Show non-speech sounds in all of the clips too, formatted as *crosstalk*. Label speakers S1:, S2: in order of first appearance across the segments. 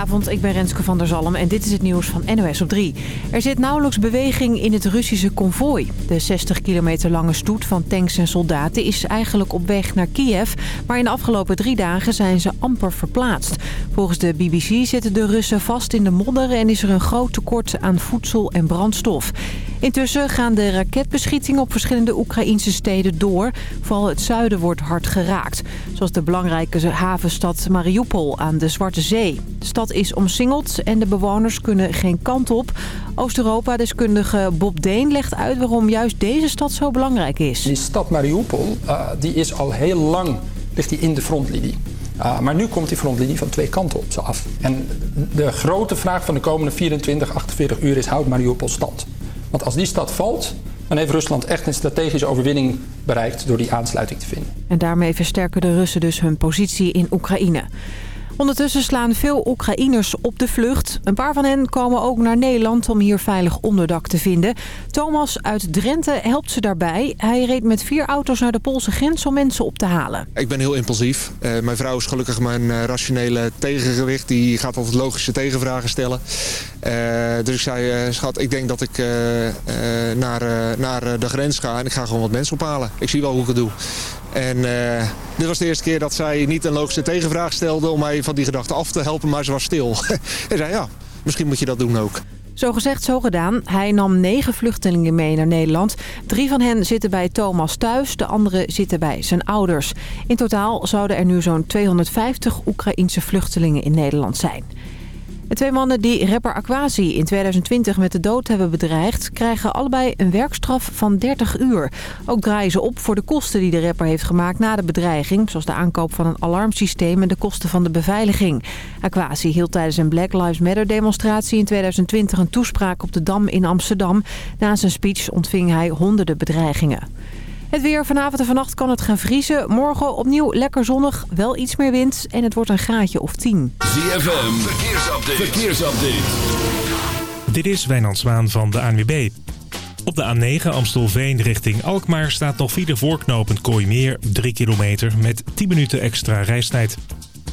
S1: Goedenavond, ik ben Renske van der Zalm en dit is het nieuws van NOS op 3. Er zit nauwelijks beweging in het Russische konvooi. De 60 kilometer lange stoet van tanks en soldaten is eigenlijk op weg naar Kiev... maar in de afgelopen drie dagen zijn ze amper verplaatst. Volgens de BBC zitten de Russen vast in de modder... en is er een groot tekort aan voedsel en brandstof. Intussen gaan de raketbeschietingen op verschillende Oekraïnse steden door. Vooral het zuiden wordt hard geraakt. Zoals de belangrijke havenstad Mariupol aan de Zwarte Zee. De stad is omsingeld en de bewoners kunnen geen kant op. Oost-Europa-deskundige Bob Deen legt uit waarom juist deze stad zo belangrijk is.
S2: Die stad Mariupol uh, die is al heel lang ligt die in de frontlinie. Uh, maar nu komt die frontlinie van twee kanten op ze af. En de grote vraag van de komende 24, 48 uur is, houdt Mariupol stand? Want als die stad valt, dan heeft Rusland echt een strategische overwinning bereikt door die aansluiting te vinden.
S1: En daarmee versterken de Russen dus hun positie in Oekraïne. Ondertussen slaan veel Oekraïners op de vlucht. Een paar van hen komen ook naar Nederland om hier veilig onderdak te vinden. Thomas uit Drenthe helpt ze daarbij. Hij reed met vier auto's naar de Poolse grens om mensen op te halen.
S3: Ik ben heel impulsief. Uh, mijn vrouw is gelukkig mijn uh, rationele tegengewicht. Die gaat altijd logische tegenvragen stellen. Uh, dus ik zei, schat, ik denk dat ik naar, naar de grens ga en ik ga gewoon wat mensen ophalen. Ik zie wel hoe ik het doe. En uh, dit was de eerste keer dat zij niet een logische tegenvraag stelde om mij van die gedachte af te helpen, maar ze was stil. *laughs* en zei ja, misschien moet je dat doen ook.
S1: Zo gezegd, zo gedaan. Hij nam negen vluchtelingen mee naar Nederland. Drie van hen zitten bij Thomas thuis, de andere zitten bij zijn ouders. In totaal zouden er nu zo'n 250 Oekraïense vluchtelingen in Nederland zijn. De twee mannen die rapper Aquasi in 2020 met de dood hebben bedreigd... krijgen allebei een werkstraf van 30 uur. Ook draaien ze op voor de kosten die de rapper heeft gemaakt na de bedreiging... zoals de aankoop van een alarmsysteem en de kosten van de beveiliging. Aquasi hield tijdens een Black Lives Matter demonstratie in 2020 een toespraak op de Dam in Amsterdam. Na zijn speech ontving hij honderden bedreigingen. Het weer vanavond en vannacht kan het gaan vriezen. Morgen opnieuw lekker zonnig, wel iets meer wind en het wordt een graadje of 10.
S4: ZFM, verkeersupdate. verkeersupdate.
S5: Dit is Wijnand Zwaan van de ANWB. Op de A9 Amstelveen richting Alkmaar staat nog file voorknopend Kooimeer 3 kilometer met 10 minuten extra reistijd.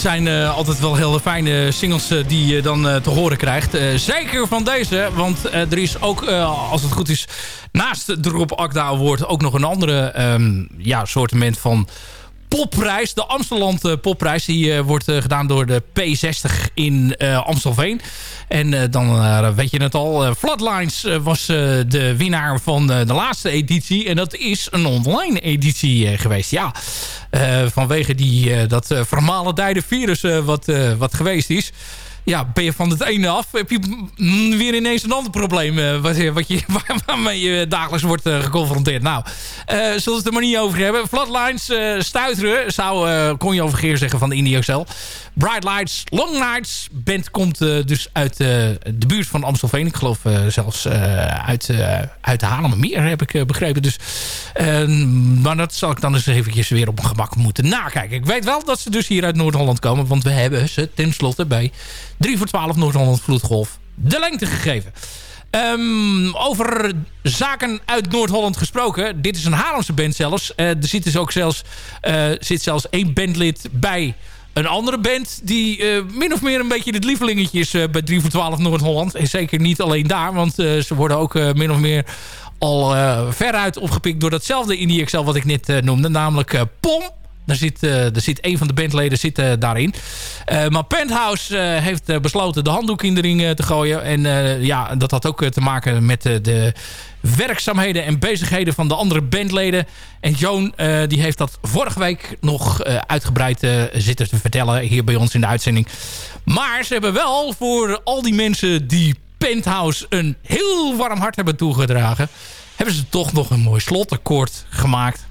S6: Zijn eh, altijd wel hele fijne singles eh, die je dan eh, te horen krijgt. Zeker van deze, want er is ook, als het goed is... naast de Rob Akda Award ook nog een andere ehm, ja, soortement van popprijs. De Amsterdam eh, popprijs. Die eh, wordt eh, gedaan door de P60 in Amstelveen. En dan weet je het al. Flatlines was de winnaar van de laatste editie. En dat is een online editie geweest. Ja, vanwege die, dat uh, vermalendijde virus wat, wat geweest is ja, ben je van het ene af, heb je weer ineens een ander probleem eh, wat, je- wat je, *laughs* waar- waarmee je dagelijks wordt eh, geconfronteerd. Nou, eh zullen we het er maar niet over hebben. Flatlines, eh stuiteren, zou eh Conjo Vergeer zeggen van de Indie XL. Bright Lights, Long Nights. Band komt eh, dus uit eh, de buurt van Amstelveen. Ik geloof eh, zelfs eh, uit, eh uit de Haarlemmermeer, heb ik eh, begrepen. Dus, eh, maar dat zal ik dan eens eventjes weer op mijn gemak moeten nakijken. Ik weet wel dat ze dus hier uit Noord-Holland komen. Want we hebben ze tenslotte bij 3 voor 12 Noord-Holland Vloedgolf de lengte gegeven. Ehm, over zaken uit Noord-Holland gesproken. Dit is een Haarlemse band zelfs. Eh, er zit dus ook zelfs, eh, zit zelfs één bandlid bij een andere band... die eh, min of meer een beetje het lievelingetje is bij 3 voor 12 Noord-Holland. En zeker niet alleen daar, want ze worden ook min of meer al veruit opgepikt... door datzelfde Indie XL wat ik net noemde, namelijk POM. Daar zit, eh, zit een van de bandleden zit, eh, daarin. Eh, maar Penthouse heeft besloten de handdoek in de ring te gooien. En ja, dat had ook te maken met de werkzaamheden en bezigheden van de andere bandleden. En Joan die heeft dat vorige week nog uitgebreid zitten te vertellen hier bij ons in de uitzending. Maar ze hebben wel voor al die mensen die Penthouse een heel warm hart hebben toegedragen... hebben ze toch nog een mooi slotakkoord gemaakt.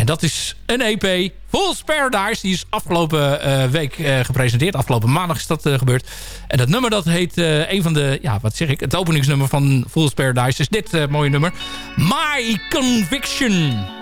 S6: En dat is een EP, Fool's Paradise. Die is afgelopen eh, week eh, gepresenteerd. Afgelopen maandag is dat eh, gebeurd. En dat nummer dat heet een van de... Ja, wat zeg ik? Het openingsnummer van Fool's Paradise is dit mooie nummer. My Conviction.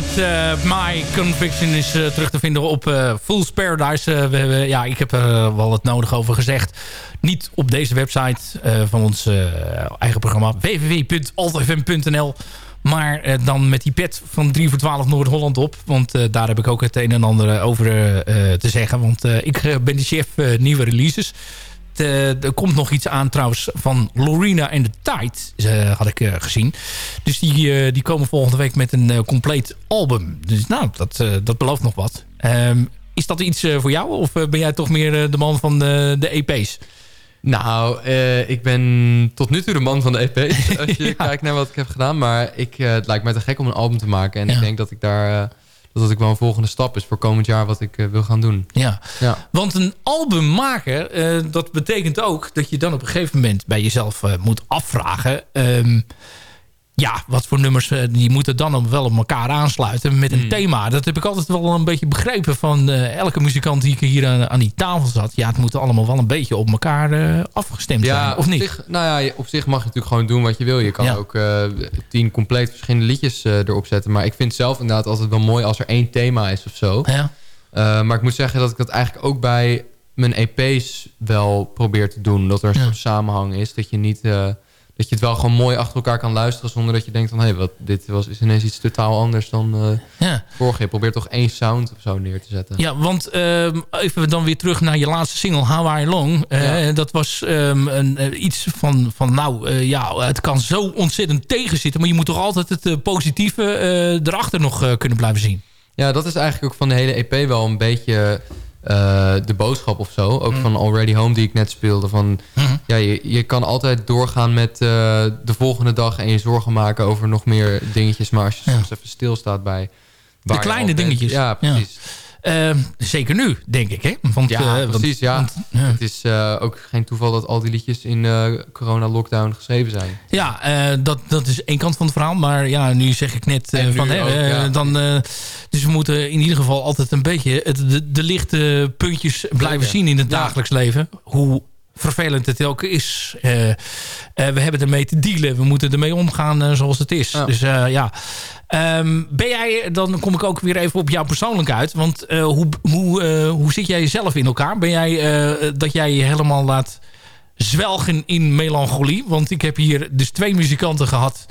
S6: Met eh, My Conviction is eh, terug te vinden op eh, Fool's Paradise. We hebben, ja, ik heb er wel het nodig over gezegd. Niet op deze website van ons eigen programma www.altfm.nl maar dan met die pet van 3 voor 12 Noord-Holland op. Want daar heb ik ook het een en ander over te zeggen. Want ik ben de chef nieuwe releases. Eh, er komt nog iets aan trouwens van Lorena en de Tide, eh, had ik eh, gezien. Dus die, die komen volgende week met een compleet album. Dus nou, dat, dat belooft nog wat. Ehm, is dat iets voor jou? Of ben jij toch meer de man van de, de EP's?
S7: Nou, ik ben tot nu toe de man van de EP. *laughs* Als je kijkt naar wat ik heb gedaan. Maar ik, het lijkt mij te gek om een album te maken. En
S6: Ja.
S7: ik denk dat ik daar... dat dat ook wel een volgende stap is voor komend jaar wat ik eh, wil gaan doen.
S6: Ja.
S7: Ja.
S6: Want een album maken, eh, dat betekent ook dat je dan op een gegeven moment bij jezelf eh, moet afvragen. ehm, ja, wat voor nummers, eh, die moeten dan wel op elkaar aansluiten met een
S7: Hmm.
S6: thema. Dat heb ik altijd wel een beetje begrepen van eh, elke muzikant die hier aan, aan die tafel zat. Ja, het moet allemaal wel een beetje op elkaar eh, afgestemd zijn, of niet?
S7: Zich, nou ja, op zich mag je natuurlijk gewoon doen wat je wil. Je kan
S6: Ja.
S7: ook tien compleet verschillende liedjes erop zetten. Maar ik vind zelf inderdaad altijd wel mooi als er één thema is of zo.
S6: Ja.
S7: Maar ik moet zeggen dat ik dat eigenlijk ook bij mijn EP's wel probeer te doen. Dat er een
S6: Ja.
S7: soort samenhang is. Dat je niet... dat je het wel gewoon mooi achter elkaar kan luisteren... zonder dat je denkt van... hé, wat dit was, is ineens iets totaal anders dan
S6: Ja.
S7: vorige. Je probeert toch één sound of zo neer te zetten.
S6: Ja, want ehm, even dan weer terug naar je laatste single, How I Long. Eh,
S7: Ja.
S6: Dat was ehm, een, eh, iets van, van nou, ja, het kan zo ontzettend tegenzitten... maar je moet toch altijd het positieve erachter nog kunnen blijven zien.
S7: Ja, dat is eigenlijk ook van de hele EP wel een beetje eh, de boodschap of zo. Ook van Already Home die ik net speelde. Van,
S6: Mhm.
S7: ja, je, je kan altijd doorgaan met eh, de volgende dag... en je zorgen maken over nog meer dingetjes. Maar als je
S6: Ja.
S7: soms even stilstaat bij... je
S6: kleine
S7: bent.
S6: dingetjes.
S7: Ja, precies.
S6: Ehm, zeker nu, denk ik. Hè? Want,
S7: Ja,
S6: eh, want-
S7: precies. ja.
S6: want.
S7: Het is eh, ook geen toeval dat al die liedjes in eh, corona-lockdown geschreven zijn.
S6: Ja, eh, dat, dat is één kant van het verhaal. Maar ja, nu zeg ik net eh, van... Hè,
S7: ook,
S6: eh,
S7: ja.
S6: dan, eh, dus we moeten in ieder geval altijd een beetje... Het, de, de lichte puntjes blijven zien in het
S7: Ja.
S6: dagelijks leven. Hoe vervelend het ook is. Eh, eh, we hebben ermee te dealen. We moeten ermee omgaan eh, zoals het is.
S7: Ja.
S6: Dus eh, ja... Ehm, ben jij, dan kom ik ook weer even op jou persoonlijk uit. Want eh, hoe, hoe, eh, hoe zit jij jezelf in elkaar? Ben jij eh, dat jij je helemaal laat zwelgen in melancholie? Want ik heb hier dus twee muzikanten gehad.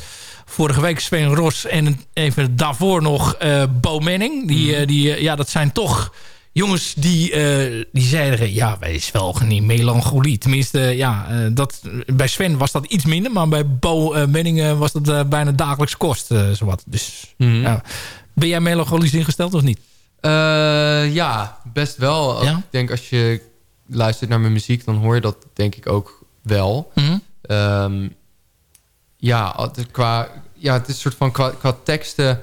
S6: Vorige week Sven Ros en even daarvoor nog Bo Menning. Die, eh, die, ja, dat zijn toch jongens die, eh, die zeiden... ja, wij zwelgen in melancholie. Tenminste, ja, eh, dat, bij Sven was dat iets minder. Maar bij Bo Menning eh, was dat bijna dagelijks kost. zowat. Dus
S7: Mhm.
S6: ja. ben jij melancholisch ingesteld of niet?
S7: Ja, best wel.
S6: Ja?
S7: Ik denk als je luistert naar mijn muziek, dan hoor je dat denk ik ook wel.
S6: Mhm.
S7: Ehm, ja, het- qua, ja, het is een soort van qua, qua teksten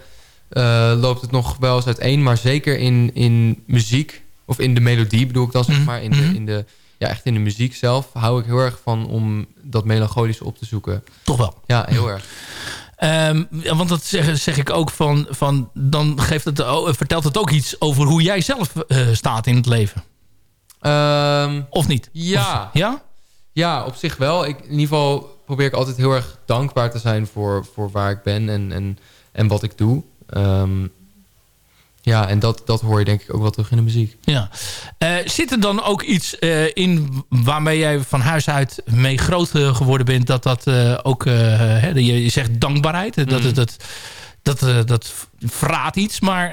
S7: loopt het nog wel eens uiteen. Maar zeker in, in muziek, of in de melodie bedoel ik dan zeg
S6: Mhm,
S7: maar. In de,
S6: mhm.
S7: in de, ja, echt in de muziek zelf hou ik heel erg van om dat melancholische op te zoeken.
S6: Toch wel.
S7: Ja, heel erg.
S6: Ehm, want dat zeg, zeg ik ook van, van dan geeft het, oh, vertelt het ook iets over hoe jij zelf eh, staat in het leven.
S7: Ehm,
S6: Of niet?
S7: Ja.
S6: Of- ja?
S7: Ja, op zich wel. Ik, in ieder geval probeer ik altijd heel erg dankbaar te zijn voor, voor waar ik ben en, en, en wat ik doe. Ehm, ja, en dat, dat hoor je denk ik ook wel terug in de muziek.
S6: Ja. Eh, zit er dan ook iets eh, in waarmee jij van huis uit mee groot eh, geworden bent... dat dat ook, hè, je, je zegt dankbaarheid, dat,
S7: Mhm.
S6: dat, dat, dat, dat verraadt iets. Maar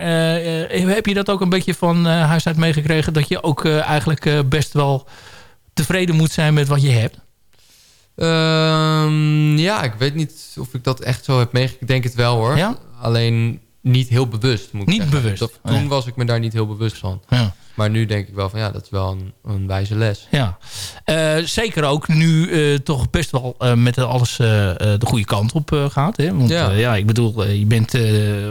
S6: heb je dat ook een beetje van huis uit meegekregen... dat je ook eigenlijk best wel tevreden moet zijn met wat je hebt?
S7: Ehm, ja, ik weet niet of ik dat echt zo heb meegekregen. Ik denk het wel hoor.
S6: Ja?
S7: Alleen niet heel bewust moet ik
S6: Niet
S7: zeggen.
S6: bewust?
S7: Dat, toen was ik me daar niet heel bewust van.
S6: Ja.
S7: Maar nu denk ik wel van ja, dat is wel een, een wijze les.
S6: Ja, Eh, zeker ook nu eh, toch best wel eh, met alles de goede kant op gaat. Hè? Want ja. Ik bedoel, je bent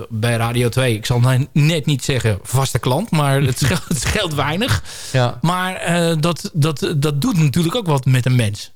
S6: bij Radio 2, ik zal nou net niet zeggen vaste klant, maar het *laughs* scheelt, het scheelt weinig.
S7: Ja.
S6: Maar dat, dat, dat doet natuurlijk ook wat met een mens.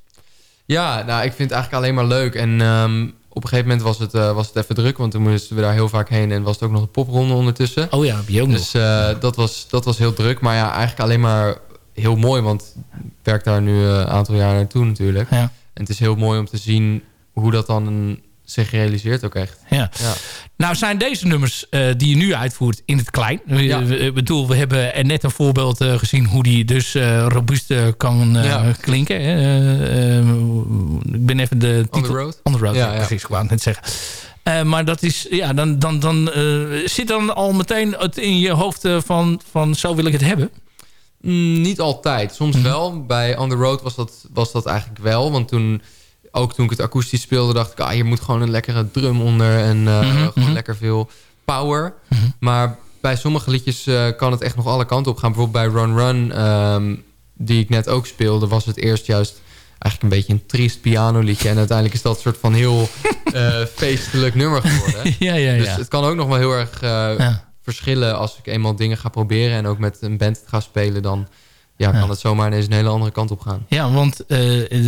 S7: Ja, nou, ik vind het eigenlijk alleen maar leuk. En ehm, op een gegeven moment was het, eh, was het even druk, want toen moesten we daar heel vaak heen en was het ook nog een popronde ondertussen.
S6: Oh ja, nog.
S7: Dus eh, dat, was, dat was heel druk. Maar ja, eigenlijk alleen maar heel mooi. Want ik werk daar nu eh, een aantal jaar naartoe natuurlijk.
S6: Ja.
S7: En het is heel mooi om te zien hoe dat dan zich realiseert ook echt.
S6: Ja.
S7: Ja.
S6: Nou zijn deze nummers eh, die je nu uitvoert in het klein.
S7: Ja.
S6: Ik bedoel, we hebben er net een voorbeeld eh, gezien hoe die dus eh, robuust kan
S7: Ja.
S6: klinken. ik ben even de
S7: On the road?
S6: On the road,
S7: Ja,
S6: precies. Ik wou net zeggen. Maar dat is, ja, dan, dan, dan zit dan al meteen het in je hoofd van, van zo wil ik het hebben.
S7: Mm, niet altijd. Soms
S6: Mhm.
S7: wel. Bij On The Road was dat, was dat eigenlijk wel. Want toen, ook toen ik het akoestisch speelde, dacht ik... Ah, hier moet gewoon een lekkere drum onder en eh,
S6: Mhm,
S7: gewoon
S6: mhm.
S7: lekker veel power.
S6: Mhm.
S7: Maar bij sommige liedjes eh, kan het echt nog alle kanten op gaan. Bijvoorbeeld bij Run Run, ehm, die ik net ook speelde... was het eerst juist eigenlijk een beetje een triest pianoliedje. En uiteindelijk is dat een soort van heel eh, *laughs* feestelijk nummer geworden. *laughs*
S6: ja, ja,
S7: Dus
S6: ja.
S7: het kan ook nog wel heel erg
S6: Ja.
S7: verschillen als ik eenmaal dingen ga proberen en ook met een band ga spelen, dan ja,
S6: Ja.
S7: kan het zomaar ineens een hele andere kant op gaan.
S6: Ja, want eh,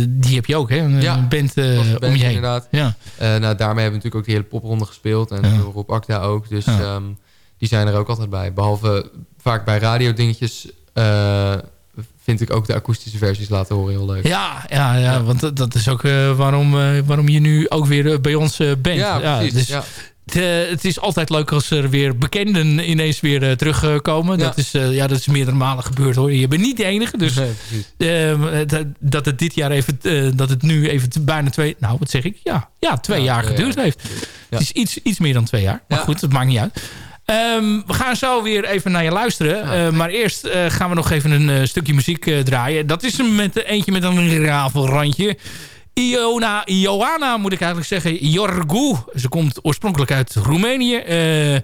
S6: die heb je ook, hè? Een
S7: Ja,
S6: band eh, om je heen.
S7: inderdaad.
S6: Ja.
S7: Eh, nou, daarmee hebben we natuurlijk ook die hele popronde gespeeld en
S6: Ja.
S7: Rob Akda ook. Dus
S6: Ja.
S7: ehm, die zijn er ook altijd bij. Behalve vaak bij radiodingetjes vind ik ook de akoestische versies laten horen heel leuk.
S6: Ja, ja, ja, want dat- dat is ook waarom, waarom je nu ook weer bij ons bent.
S7: Ja, precies.
S6: dus
S7: ja.
S6: Het, eh, het is altijd leuk als er weer bekenden ineens weer eh, terugkomen.
S7: Ja.
S6: Dat, is, eh, ja, dat is meerdere malen gebeurd hoor. Je bent niet de enige. Dus
S7: Nee,
S6: ehm, dat, dat het dit jaar even, eh, dat het nu even bijna twee, nou wat zeg ik? Ja, ja twee
S7: Ja,
S6: jaar
S7: twee
S6: geduurd
S7: jaar.
S6: heeft. Het is iets, iets meer dan twee jaar. Maar goed, dat maakt niet uit. Ehm, we gaan zo weer even naar je luisteren. Eh, maar eerst eh, gaan we nog even een eh, stukje muziek eh, draaien. Dat is met eentje met een rafelrandje. Iona, Ioana moet ik eigenlijk zeggen. Jorgu. Ze komt oorspronkelijk uit Roemenië. Eh,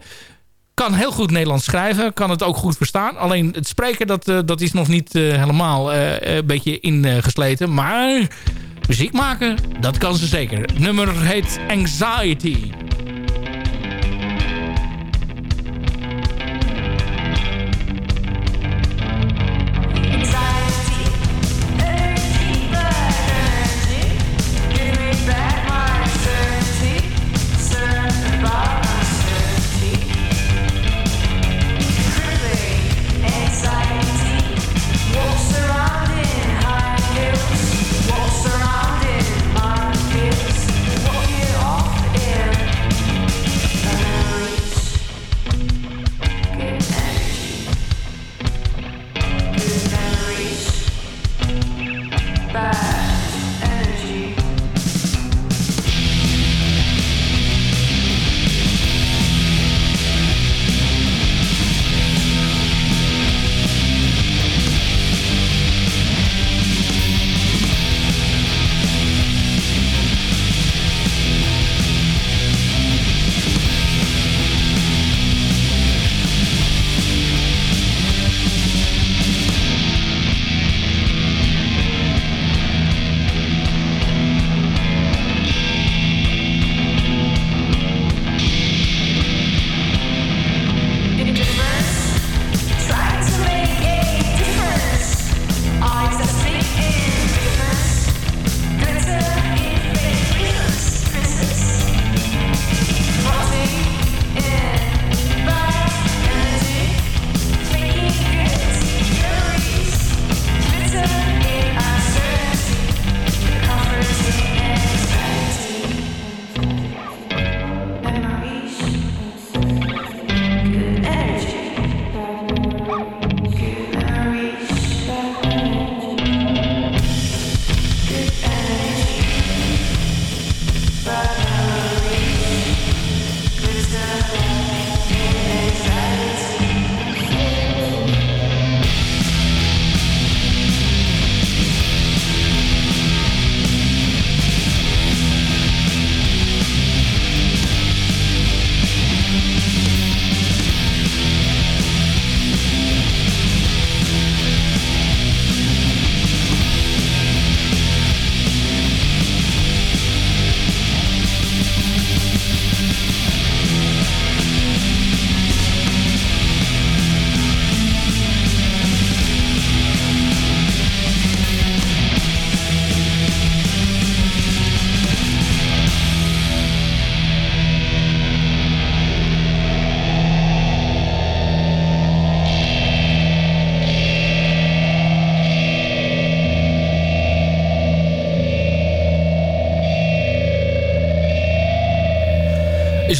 S6: kan heel goed Nederlands schrijven. Kan het ook goed verstaan. Alleen het spreken dat, eh, dat is nog niet eh, helemaal een beetje ingesleten. maar muziek maken, dat kan ze zeker. Nummer heet Anxiety.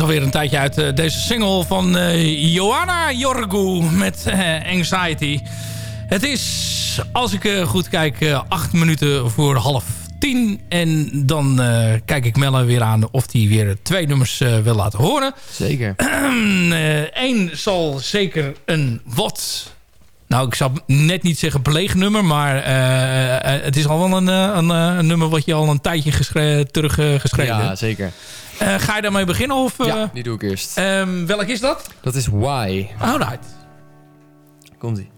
S6: Alweer een tijdje uit eh, deze single van eh, Johanna Jorgu met eh, Anxiety. Het is, als ik goed kijk, acht minuten voor half tien. En dan kijk ik Melle weer aan of hij weer twee nummers wil laten horen.
S7: Zeker. *clears throat*
S6: Eén zal zeker een wat... Nou, ik zou net niet zeggen pleegnummer, maar eh, eh, het is al wel een, eh, een, een nummer wat je al een tijdje geschre- terug geschreven
S7: Ja,
S6: hebt.
S7: zeker.
S6: Eh, ga je daarmee beginnen? Of,
S7: Ja, die doe ik eerst.
S6: ehm, welk is dat?
S7: Dat is Why.
S6: Alright.
S7: Komt-ie.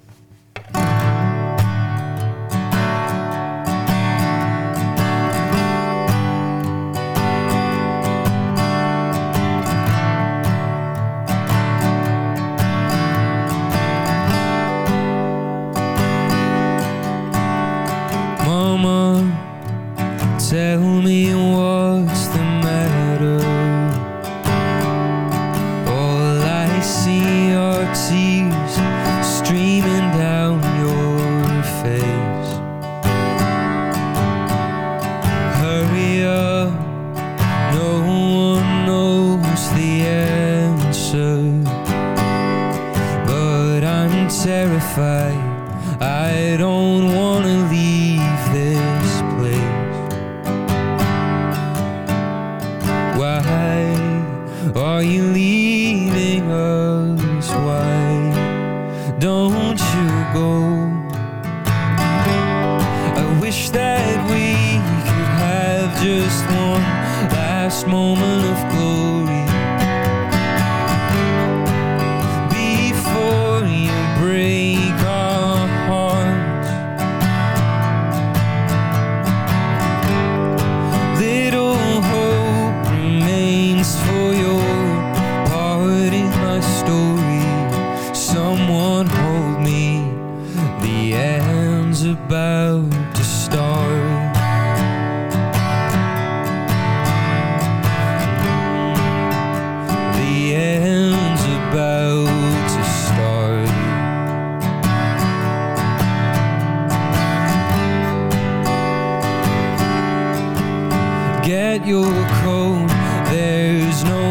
S8: Get your coat, there's no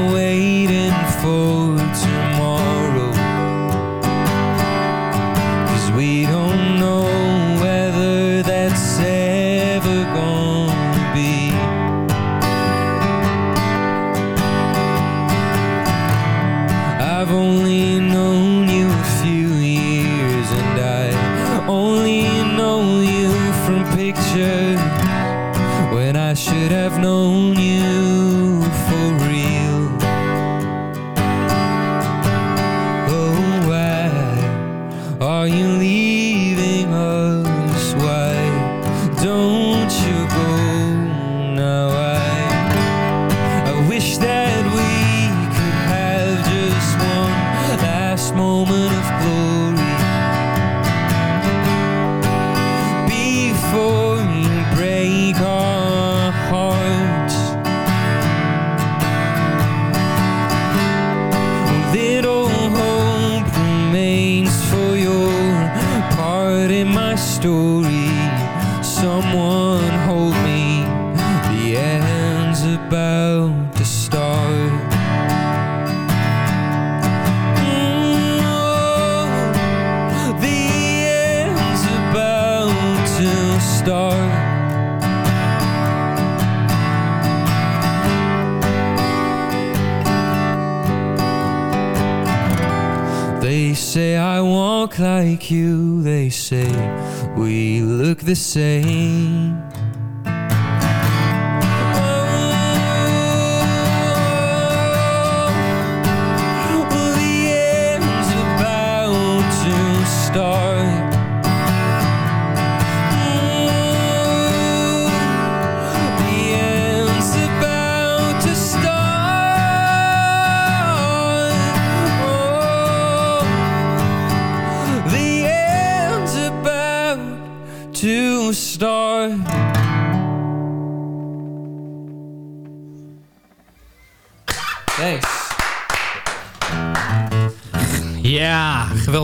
S8: say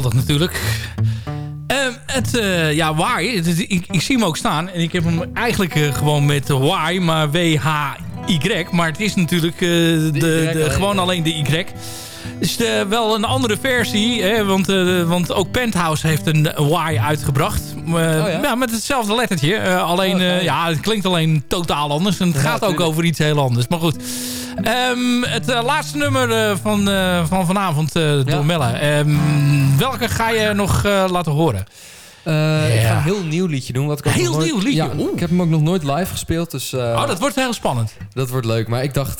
S6: geweldig natuurlijk. Ehm, het, eh, ja, Why. Het ik, ik zie hem ook staan. En ik heb hem eigenlijk eh, gewoon met Why, maar W-H Y. Maar het is natuurlijk eh, de, de, gewoon alleen de Y. Het is wel een andere versie. Hè, want, eh, want ook Penthouse heeft een Y uitgebracht. Eh, ja? met hetzelfde lettertje. Eh, alleen,
S7: Oh,
S6: ja, het klinkt alleen totaal anders. En het
S7: Ja,
S6: gaat ook over iets heel anders. Maar goed. Ehm, het laatste nummer van, van vanavond door
S7: Ja.
S6: Melle. Ehm, welke ga je nog laten horen?
S7: Ik ga een heel nieuw liedje doen. Wat ik
S6: Heel
S7: nooit,
S6: nieuw liedje?
S7: Ja, ik heb hem ook nog nooit live gespeeld. Dus,
S6: oh, dat wordt heel spannend.
S7: dat wordt leuk. Maar ik dacht,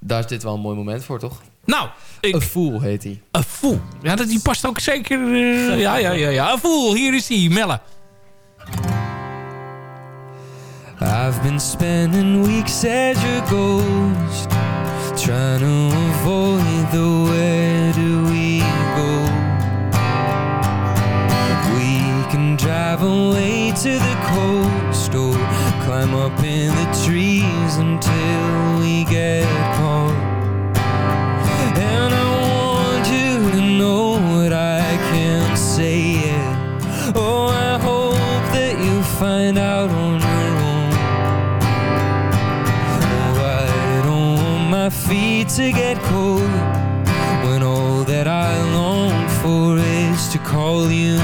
S7: daar is dit wel een mooi moment voor, toch?
S6: Nou, ik,
S7: A Fool heet hij.
S6: A Fool. Ja, dat, die past ook zeker... eh, ja, ja, ja, ja. A Fool, hier is hij, Melle.
S8: I've been spending weeks as your ghost, trying to avoid the where do we go. We can drive away to the coast or climb up in the trees until find out on your own. Oh, I don't want my feet to get cold when all that I long for is to call you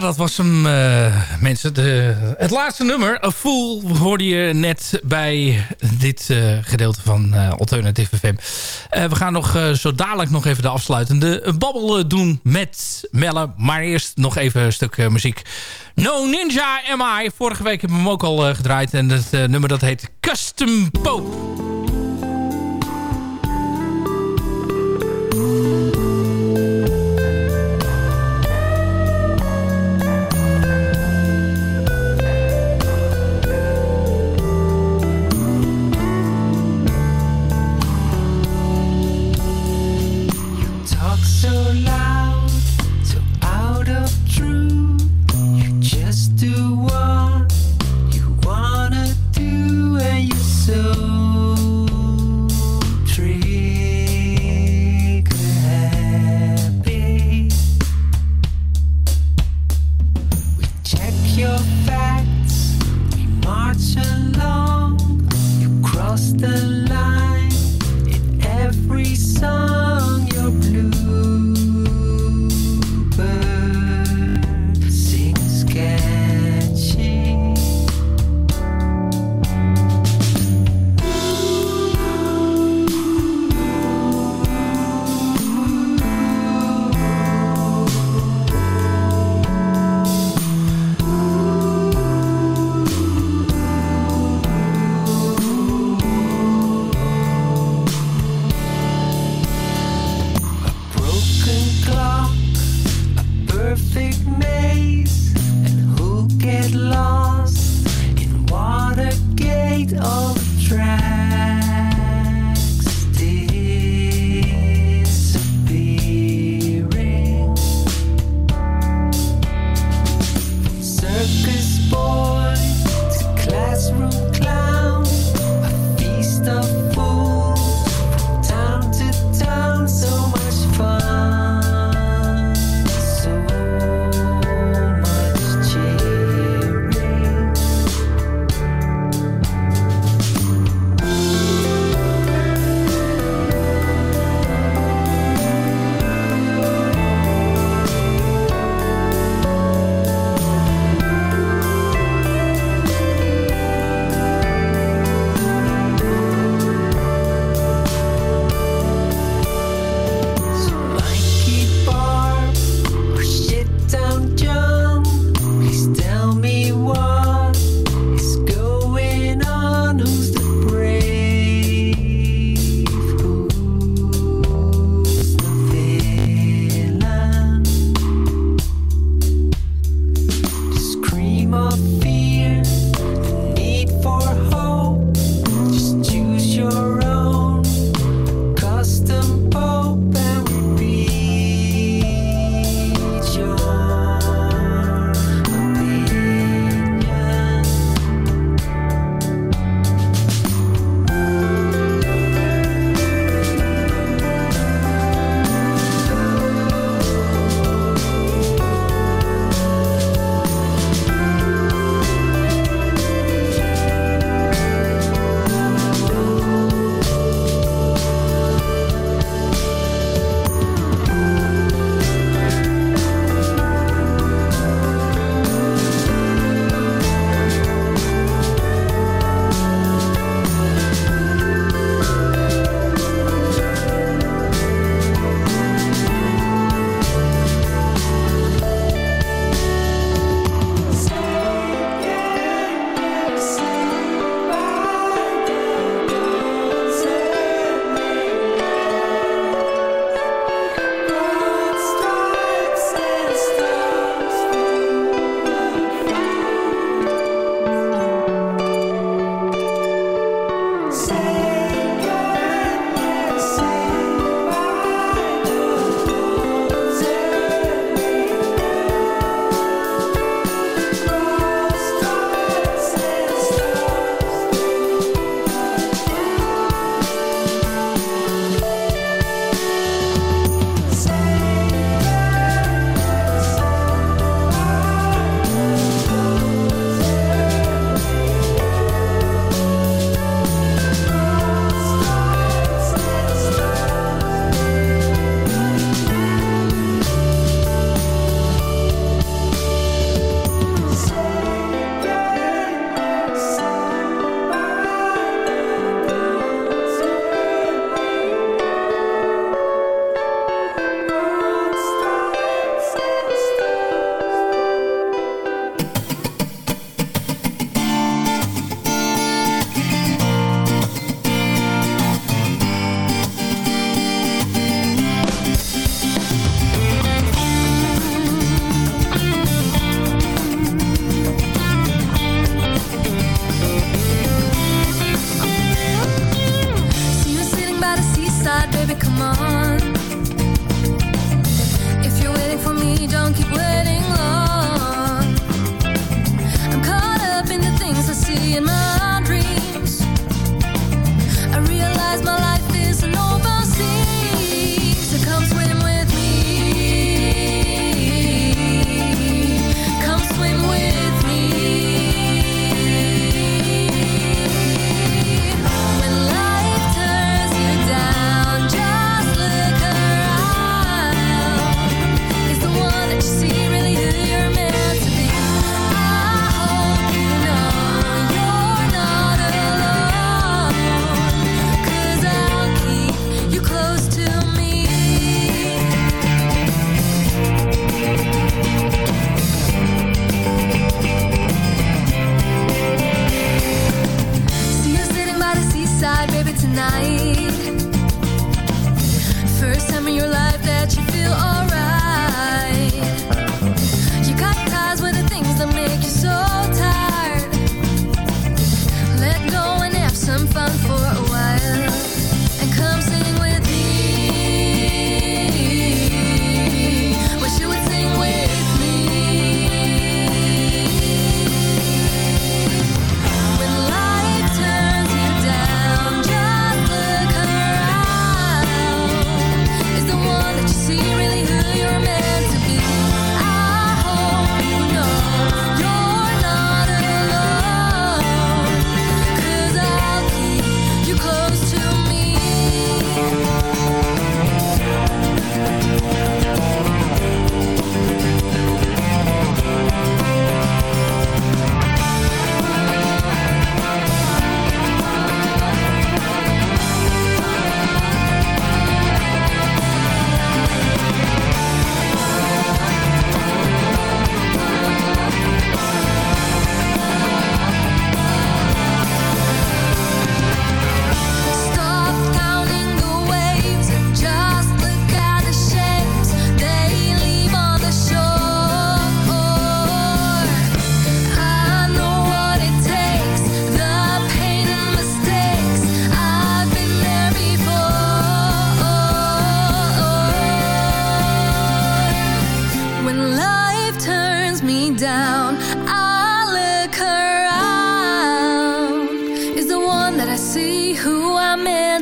S6: Dat was hem, eh, mensen. De, het laatste nummer, A Fool, hoorde je net bij dit eh, gedeelte van eh, Alternative FM. We gaan nog zo dadelijk nog even de afsluitende babbel doen met Melle. Maar eerst nog even een stuk muziek. No Ninja MI. Vorige week hebben we hem ook al gedraaid. En het nummer dat heet Custom Pope.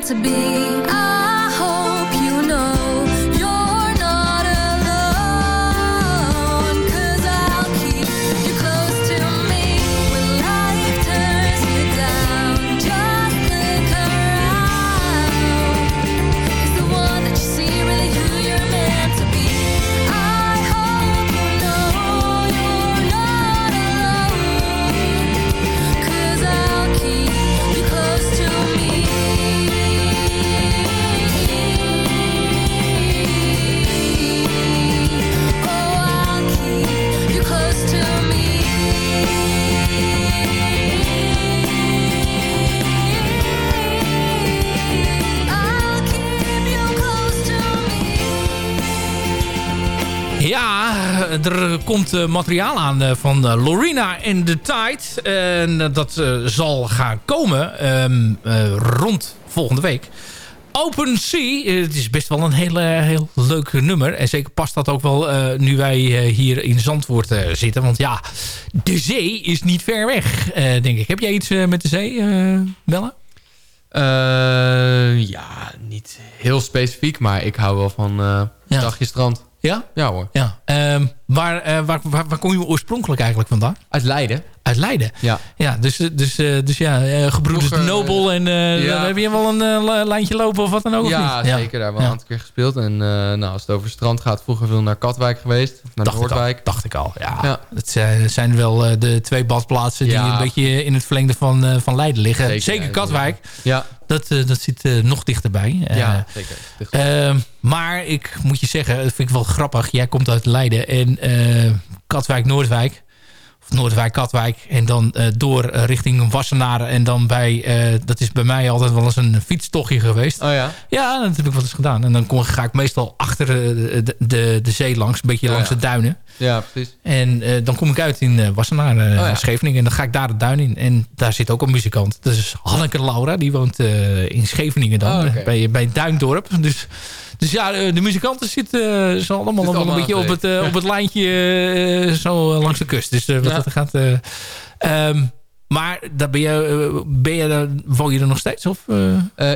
S9: To be?
S6: Komt eh, materiaal aan eh, van eh, Lorena in the Tide. En dat zal gaan komen ehm, eh, rond volgende week. Open Sea, het is best wel een heel, eh, heel leuk nummer. En zeker past dat ook wel nu wij hier in Zandvoort eh, zitten. Want ja, de zee is niet ver weg, denk ik. Heb jij iets met de zee, Bella?
S7: Ja, niet heel specifiek, maar ik hou wel van
S6: Ja.
S7: dagje strand.
S6: Ja?
S7: Ja hoor.
S6: Ja. Ehm, waar, eh, waar, waar, waar kom je oorspronkelijk eigenlijk vandaan?
S7: Uit Leiden.
S6: Uit Leiden?
S7: Ja.
S6: Ja, dus, dus, eh, dus ja, eh, gebroeders
S7: Vroeger,
S6: Nobel en eh,
S7: ja.
S6: dan heb je wel een eh, lijntje lopen of wat dan ook?
S7: Ja,
S6: niet?
S7: zeker. Daar wel een aantal keer gespeeld. En eh, nou, als het over strand gaat, vroeger veel naar Katwijk geweest. Naar
S6: Dacht ik, al,
S7: Noordwijk.
S6: dacht ik al, ja. Het zijn, zijn wel eh, de twee badplaatsen die een beetje in het verlengde van, eh, van Leiden liggen. Zeker,
S7: Zeker,
S6: Katwijk,
S7: Ja,
S6: dat, eh, dat zit eh, nog dichterbij. Eh,
S7: ja zeker.
S6: Ehm, maar ik moet je zeggen, dat vind ik wel grappig. Jij komt uit Leiden en Katwijk-Noordwijk. Of Noordwijk-Katwijk. En dan door richting Wassenaar. En dan bij, dat is bij mij altijd wel eens een fietstochtje geweest.
S7: Oh ja?
S6: Ja, dat heb ik wel eens gedaan. En dan kom, ga ik meestal achter de, de, de zee langs. Een beetje
S7: Oh,
S6: langs
S7: ja.
S6: de duinen.
S7: Ja, precies.
S6: En eh, dan kom ik uit in eh, Wassenaar, eh,
S7: Oh, ja.
S6: Scheveningen. En dan ga ik daar de duin in. En daar zit ook een muzikant. Dat is Hanneke Laura. Die woont in Scheveningen dan.
S7: Oh,
S6: bij, bij Duindorp. Dus, dus ja, de muzikanten zitten zo allemaal, een beetje op het, op het lijntje zo langs de kust. Dus wat
S7: Ja.
S6: dat gaat... eh, ehm, maar daar ben je, ben je, woon je er nog steeds? Of,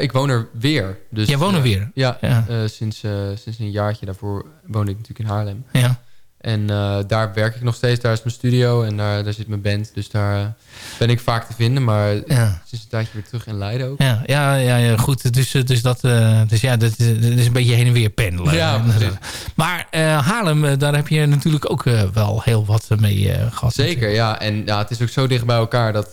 S7: ik woon er weer. Dus,
S6: Jij woont er weer?
S7: Ja,
S6: Ja.
S7: sinds, sinds een jaartje. Daarvoor woonde ik natuurlijk in Haarlem.
S6: ja.
S7: En eh, daar werk ik nog steeds. Daar is mijn studio en daar, daar zit mijn band. Dus daar eh, ben ik vaak te vinden. Maar
S6: Ja.
S7: sinds een tijdje weer terug in Leiden ook.
S6: Ja, ja, ja, ja goed. Dus, dus, dat, eh, dus ja, dat, is- dat is een beetje heen en weer pendelen.
S7: Ja, *laughs* precies.
S6: Maar Haarlem, daar heb je natuurlijk ook wel heel wat mee eh, gehad.
S7: Zeker, ja. En ja, het is ook zo dicht bij elkaar dat...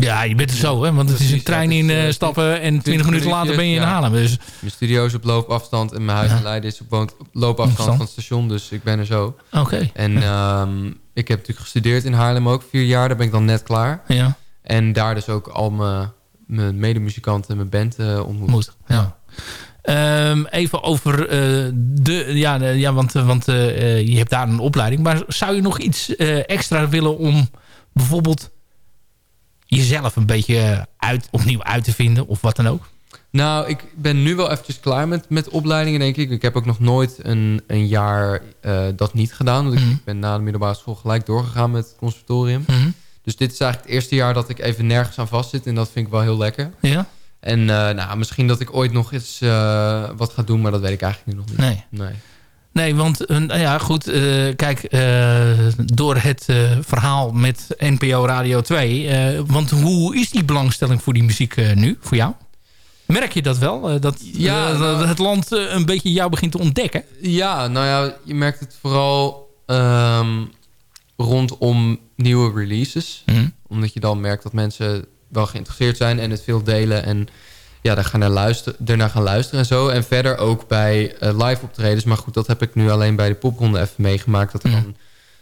S6: Ja, je bent er zo, hè? Want het is een trein in eh,
S7: eh,
S6: stappen en 20 minuten later ben je in. Haarlem. Dus
S7: mijn studio is op loopafstand en mijn huis in Leiden is op loopafstand
S6: Afstand.
S7: van het station. Dus ik ben er zo.
S6: oké.
S7: En ehm, ik heb natuurlijk gestudeerd in Haarlem ook. Vier jaar, daar ben ik dan net klaar.
S6: Ja,
S7: En daar dus ook al mijn, mijn medemuzikanten en mijn band eh, ontmoet.
S6: moet. Ja. Ehm, even over de... Ja, ja want, want je hebt daar een opleiding. Maar zou je nog iets extra willen om bijvoorbeeld jezelf een beetje eh, uit, opnieuw uit te vinden? Of wat dan ook?
S7: Nou, ik ben nu wel eventjes klaar met, met opleidingen, denk ik. Ik heb ook nog nooit een, een jaar eh, dat niet gedaan. Want ik
S6: Mhm.
S7: ben na de middelbare school gelijk doorgegaan met het conservatorium.
S6: Mhm.
S7: Dus dit is eigenlijk het eerste jaar dat ik even nergens aan vastzit. En dat vind ik wel heel lekker.
S6: Ja?
S7: En eh, nou, misschien dat ik ooit nog eens wat ga doen, maar dat weet ik eigenlijk nu nog niet.
S6: Nee.
S7: Nee.
S6: Nee, want nou ja, goed. eh, kijk, eh, door het eh, verhaal met NPO Radio 2. eh, want hoe is die belangstelling voor die muziek nu, voor jou? Merk je dat wel? dat
S7: Ja, nou-
S6: dat het land een beetje jou begint te ontdekken?
S7: Ja, nou ja, je merkt het vooral ehm, rondom nieuwe releases.
S6: Mhm.
S7: Omdat je dan merkt dat mensen wel geïnteresseerd zijn en het veel delen. En ja, daar gaan naar luisteren, ernaar gaan luisteren en zo. En verder ook bij eh, live optredens. Maar goed, dat heb ik nu alleen bij de popronde even meegemaakt. Dat er
S6: Mhm.
S7: dan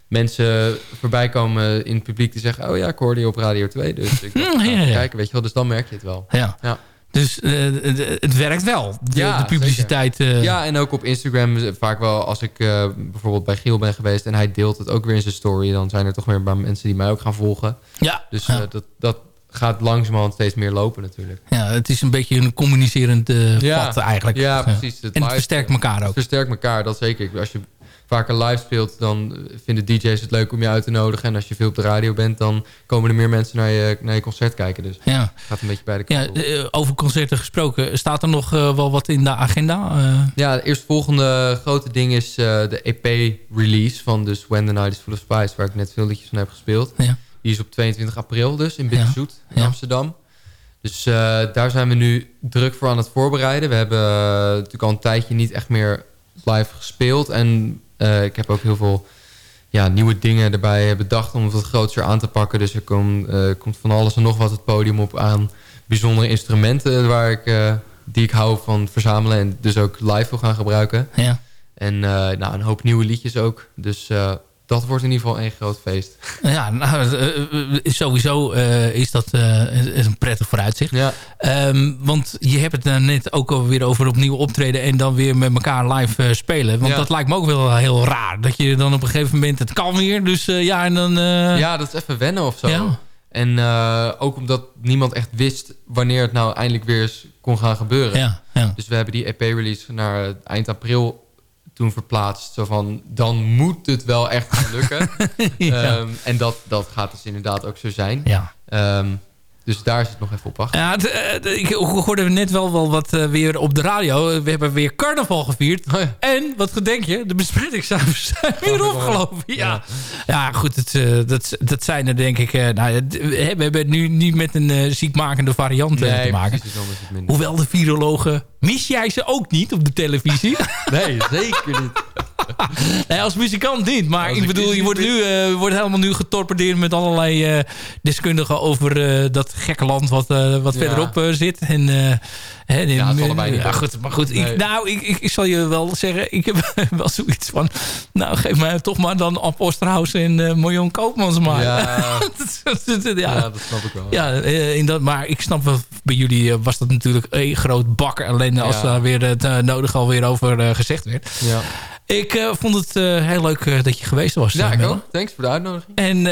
S7: mensen voorbij komen in het publiek die zeggen... oh ja, ik hoorde je op Radio 2. Dus ik *laughs*
S6: Mm, ja, ja.
S7: kijken, weet je wel. Dus dan merk je het wel.
S6: Ja.
S7: Ja.
S6: Dus eh, het, werkt wel, de,
S7: Ja,
S6: de publiciteit. eh,
S7: Ja, en ook op Instagram vaak wel als ik bijvoorbeeld bij Giel ben geweest... en hij deelt het ook weer in zijn story... dan zijn er toch weer een paar mensen die mij ook gaan volgen.
S6: ja,
S7: Dus
S6: ja.
S7: dat, dat gaat langzamerhand steeds meer lopen natuurlijk.
S6: ja, het is een beetje een communicerend eh
S7: Ja.
S6: pad eigenlijk.
S7: Ja,
S6: Ja.
S7: precies. Het
S6: En het versterkt elkaar
S7: Het
S6: ook.
S7: versterkt elkaar, dat zeker. Als je vaker live speelt, dan vinden DJ's het leuk om je uit te nodigen. En als je veel op de radio bent, dan komen er meer mensen naar je, naar je concert kijken. Dus
S6: Ja.
S7: het gaat een beetje bij de
S6: Ja,
S7: kant op.
S6: eh, over concerten gesproken. Staat er nog eh, wel wat in de agenda? Eh,
S7: Ja, het eerstvolgende grote ding is eh, de EP-release van dus When the Night is Full of Spice, waar ik net veel liedjes van heb gespeeld.
S6: Ja.
S7: Die is op 22 april dus in Bitterzoet in
S6: Ja.
S7: Amsterdam. Dus eh, daar zijn we nu druk voor aan het voorbereiden. We hebben eh, natuurlijk al een tijdje niet echt meer live gespeeld. En eh, ik heb ook heel veel ja, nieuwe dingen erbij bedacht om het wat groter aan te pakken. Dus er komt, komt van alles en nog wat het podium op aan bijzondere instrumenten waar ik, die ik hou van verzamelen en dus ook live wil gaan gebruiken.
S6: ja.
S7: En nou, een hoop nieuwe liedjes ook. Dus dat wordt in ieder geval één groot feest. *laughs*
S6: Ja, nou, eh, eh, sowieso eh, is dat een prettig vooruitzicht.
S7: Ja,
S6: Ehm, want je hebt het eh, net ook weer over opnieuw optreden... en dan weer met elkaar live spelen. Want
S7: Ja.
S6: dat lijkt me ook wel heel raar. Dat je dan op een gegeven moment... het kan weer, dus ja, en dan...
S7: ja, dat is even wennen of zo.
S6: Ja.
S7: En ook omdat niemand echt wist wanneer het nou eindelijk weer eens kon gaan gebeuren. Dus we hebben die EP-release naar eind april toen verplaatst. Zo van, dan moet het wel echt gaan lukken. *laughs*
S6: ja.
S7: Ehm, en dat, dat gaat dus inderdaad ook zo zijn.
S6: ja.
S7: Ehm, dus daar is het nog even op wachten.
S6: Ja, het, eh, ik hoorde net wel, wel wat eh, weer op de radio. We hebben weer carnaval gevierd.
S7: Oh ja.
S6: En, wat denk je? De besmettingscijfers *laughs* zijn weer
S7: Oh,
S6: opgelopen. Ja, ja goed, het, eh, dat, dat zijn er denk ik... nou, we hebben het nu niet met een ziekmakende variant te maken. Hoewel de virologen... Mis jij ze ook niet op de televisie? *laughs*
S7: Nee, zeker niet. *laughs*
S6: nee, als muzikant niet. Maar
S7: Als
S6: ik bedoel, je wordt, nu, eh, wordt helemaal nu getorpedeerd met allerlei eh, deskundigen over eh, dat gekke land wat, wat
S7: Ja.
S6: verderop zit. En,
S7: Ja, allebei niet
S6: ja,
S7: best.
S6: goed, Maar goed,
S7: Nee.
S6: ik, nou, ik, ik, ik zal je wel zeggen, ik heb *laughs* wel zoiets van, nou geef mij toch maar dan Ab Osterhaus en Miljoen Koopmans maar.
S7: Ja,
S6: Dat- dat- dat-
S7: ja. dat snap ik wel.
S6: Ja, in dat, maar ik snap wel, bij jullie was dat natuurlijk een groot bakker ellende als daar weer het nodig alweer over gezegd werd.
S7: Ja,
S6: Ik eh, vond het eh, heel leuk eh, dat je geweest was.
S7: ja ik ook. Thanks voor de uitnodiging.
S6: En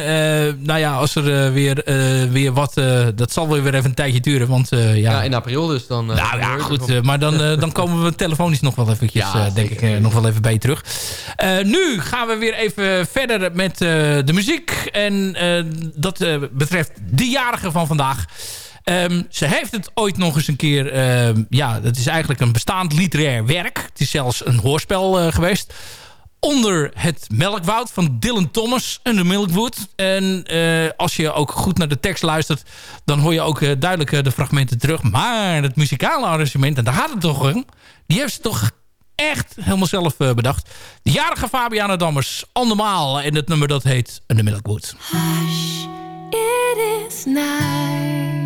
S6: nou ja, als er weer, weer wat... dat zal weer even een tijdje duren, want ja...
S7: Ja, in april dus dan...
S6: nou ja, goed. maar dan, dan komen we telefonisch nog wel eventjes,
S7: Ja,
S6: denk ik, nog wel even bij je terug. Nu gaan we weer even verder met de muziek. En dat betreft de jarige van vandaag. Ehm, ze heeft het ooit nog eens een keer... ehm, ja, het is eigenlijk een bestaand literair werk. Het is zelfs een hoorspel eh, geweest onder het Melkwoud van Dylan Thomas en de Milkwood. En eh, als je ook goed naar de tekst luistert... dan hoor je ook eh, duidelijk de fragmenten terug. Maar het muzikale arrangement, en daar gaat het toch om... die heeft ze toch echt helemaal zelf bedacht. De jarige Fabiana Dammers, andermaal. En het nummer dat heet The Milkwood.
S9: Hush, it is night.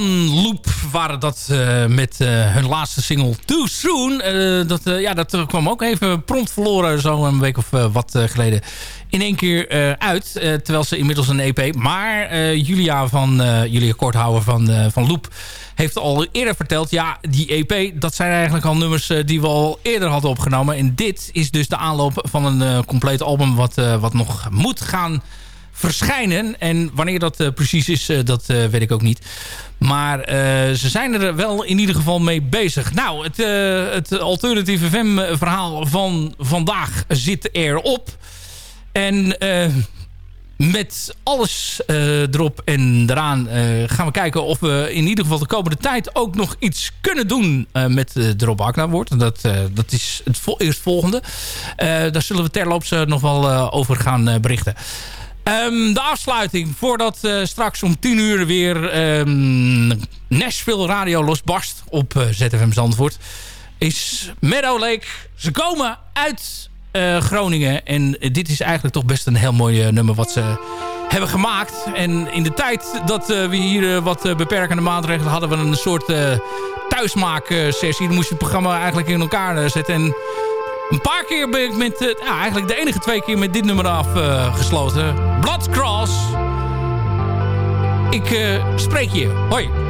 S6: Van Loop waren dat eh, met eh, hun laatste single Too Soon. Eh, dat, ja, dat kwam ook even prompt verloren zo een week of wat geleden in één keer uit. terwijl ze inmiddels een EP... Maar Julia van Julia Korthouwer van, van Loop heeft al eerder verteld... ja, die EP, dat zijn eigenlijk al nummers die we al eerder hadden opgenomen. En dit is dus de aanloop van een compleet album... Wat, wat nog moet gaan verschijnen. En wanneer dat eh, precies is, eh, dat eh, weet ik ook niet. Maar ze zijn er wel in ieder geval mee bezig. Nou, het, het alternatieve FM verhaal van vandaag zit erop. En met alles erop en eraan gaan we kijken of we in ieder geval de komende tijd ook nog iets kunnen doen met de Drop Agna woord. Dat, dat is het vol eerstvolgende. Daar zullen we terloops nog wel over gaan berichten. Ehm, de afsluiting, voordat eh, straks om 10 uur weer ehm, Nashville Radio losbarst op eh, ZFM Zandvoort, is Meadow Lake. Ze komen uit eh, Groningen en dit is eigenlijk toch best een heel mooi nummer wat ze hebben gemaakt. En in de tijd dat we hier wat beperkende maatregelen hadden we een soort eh thuismaaksessie. Dan moest je het programma eigenlijk in elkaar zetten en een paar keer ben ik met, ja, eigenlijk de enige twee keer met dit nummer afgesloten. Blood Cross. Ik eh, spreek je. Hoi.